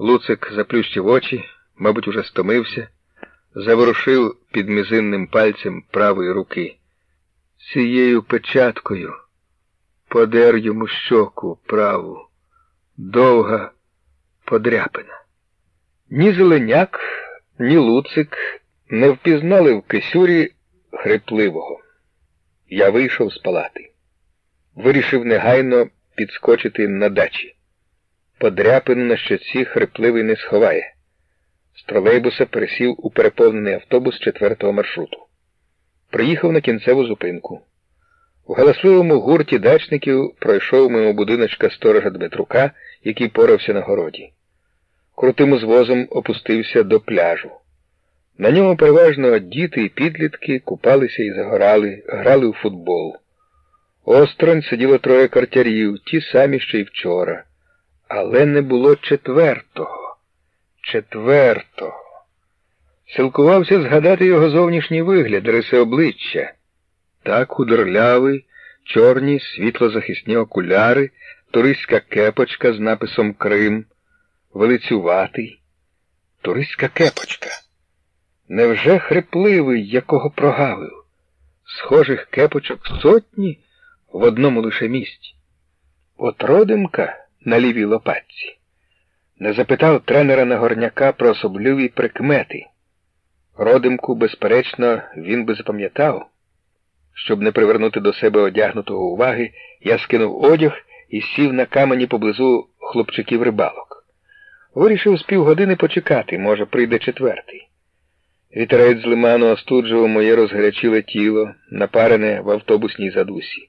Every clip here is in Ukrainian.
Луцик заплющив очі, мабуть, уже стомився, заворушив під мізинним пальцем правої руки. Цією печаткою подер йому щоку праву, довга подряпина. Ні зеленяк, ні луцик не впізнали в кисюрі хрипливого. Я вийшов з палати. Вирішив негайно підскочити на дачі. Подряпину на щоці хрипливий не сховає. З тролейбуса пересів у переповнений автобус четвертого маршруту. Приїхав на кінцеву зупинку. У галасливому гурті дачників пройшов мимо будиночка сторожа Дмитрука, який порався на городі. Крутим узвозом опустився до пляжу. На ньому переважно діти і підлітки купалися і загорали, грали у футбол. Осторонь сиділо троє картярів, ті самі, що й вчора. Але не було четвертого. Четвертого. Силкувався згадати його зовнішній вигляд, риси обличчя. Так худорлявий, чорні світлозахисні окуляри, туристська кепочка з написом Крим, велицюватий. Туристська кепочка. Невже хрипливий, якого прогавив? Схожих кепочок сотні в одному лише місці. От родимка на лівій лопатці. Не запитав тренера Нагорняка про особливі прикмети. Родимку, безперечно, він би запам'ятав. Щоб не привернути до себе одягнутого уваги, я скинув одяг і сів на камені поблизу хлопчиків рибалок. Вирішив з півгодини почекати, може, прийде четвертий. Вітерець з лиману остуджував моє розгарячіле тіло, напарене в автобусній задусі.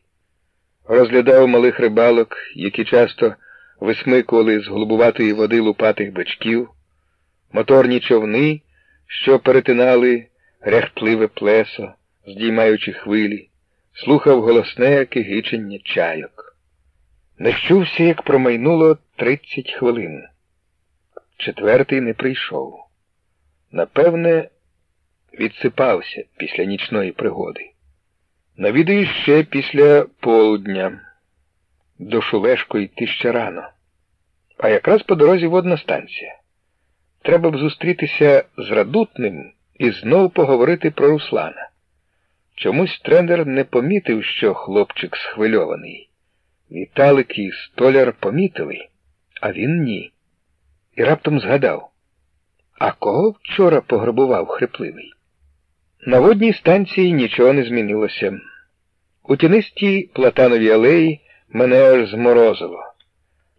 Розглядав малих рибалок, які часто висмикували з голубуватої води лупатих бичків, моторні човни, що перетинали ряхтливе плесо, здіймаючи хвилі, слухав голосне кигичення чайок. Не щувся, як промайнуло тридцять хвилин. Четвертий не прийшов. Напевне, відсипався після нічної пригоди. Навідаю ще після полудня. До Шулешко йти ще рано. А якраз по дорозі водна станція. Треба б зустрітися з Радутним і знову поговорити про Руслана. Чомусь тренер не помітив, що хлопчик схвильований. Віталик і столяр помітили, а він ні. І раптом згадав. А кого вчора пограбував хрипливий? На водній станції нічого не змінилося. У тінистій платановій алеї мене аж зморозило,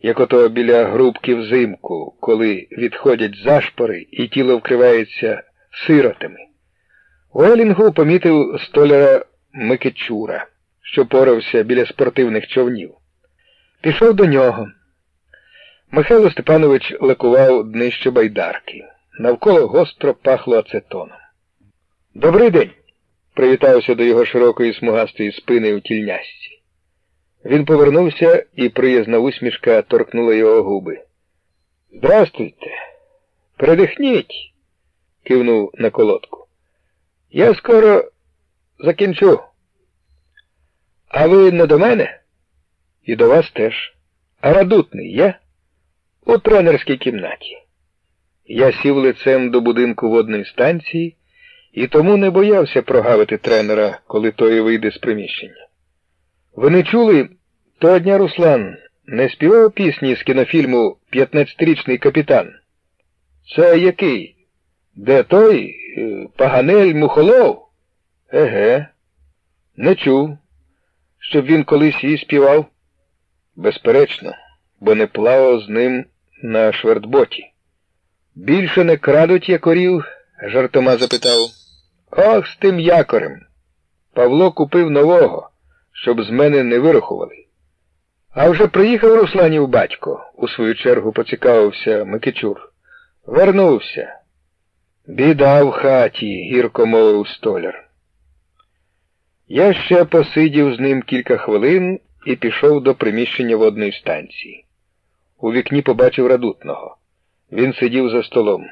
як ото біля грубки взимку, коли відходять зашпори і тіло вкривається сиротами. У Елінгу помітив столяра Микичура, що порався біля спортивних човнів. Пішов до нього. Михайло Степанович лекував днище байдарки. Навколо гостро пахло ацетоном. Добрий день, привітався до його широкої смугастої спини у тільнясці. Він повернувся і приязна усмішка торкнула його губи. Здрастуйте. Передихніть, кивнув на колодку. Я скоро закінчу. А ви не до мене? І до вас теж. А радутний є? У тренерській кімнаті. Я сів лицем до будинку водної станції і тому не боявся прогавити тренера, коли той вийде з приміщення. Ви не чули, того дня Руслан не співав пісні з кінофільму «П'ятнадцятирічний капітан? Це який? Де той? Е, Паганель Мухолов? Еге, не чув, щоб він колись її співав. Безперечно, бо не плавав з ним на швертботі. Більше не крадуть якорів? жартома запитав. Ох, з тим якорем. Павло купив нового, щоб з мене не вирахували. А вже приїхав Русланів батько, у свою чергу поцікавився Микичур. Вернувся. Біда в хаті, гірко мовив столяр. Я ще посидів з ним кілька хвилин і пішов до приміщення водної станції. У вікні побачив радутного. Він сидів за столом.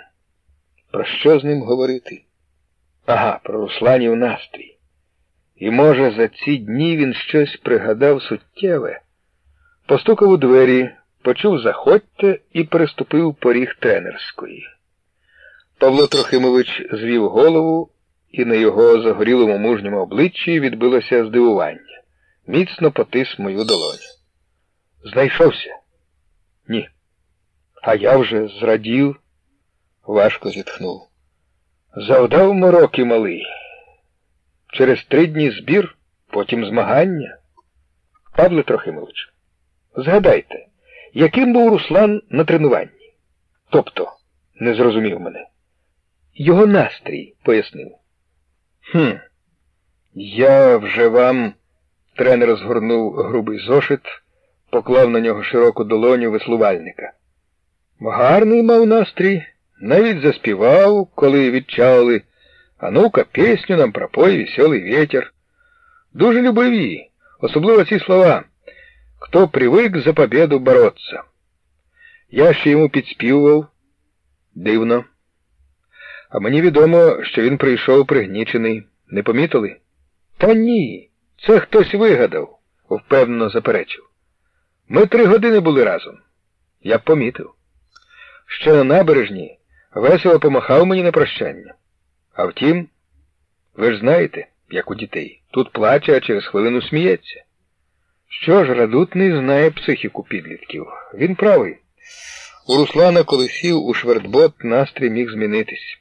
Про що з ним говорити? Ага, про Русланів настрій. І, може, за ці дні він щось пригадав суттєве. Постукав у двері, почув заходьте і переступив поріг тренерської. Павло Трохимович звів голову, і на його загорілому мужньому обличчі відбилося здивування. Міцно потис мою долоню. Знайшовся? Ні. А я вже зрадів, важко зітхнув. Завдав мороки малий. Через три дні збір, потім змагання. Павле Трохимович, згадайте, яким був Руслан на тренуванні? Тобто, не зрозумів мене. Його настрій, пояснив. Хм, я вже вам, тренер згорнув грубий зошит, поклав на нього широку долоню веслувальника. Гарний мав настрій, навіть заспівав, коли відчали. А ну-ка, пісню нам пропой веселий ветер. Дуже любив її, особливо ці слова. Хто привик за победу бороться. Я ще йому підспівував. Дивно. А мені відомо, що він прийшов пригнічений. Не помітили? Та ні. Це хтось вигадав, впевнено заперечив. Ми три години були разом. Я помітив. Ще на набережні весело помахав мені на прощання. А втім, ви ж знаєте, як у дітей, тут плаче, а через хвилину сміється. Що ж, Радутний знає психіку підлітків. Він правий. У Руслана, коли сів у швертбот, настрій міг змінитись.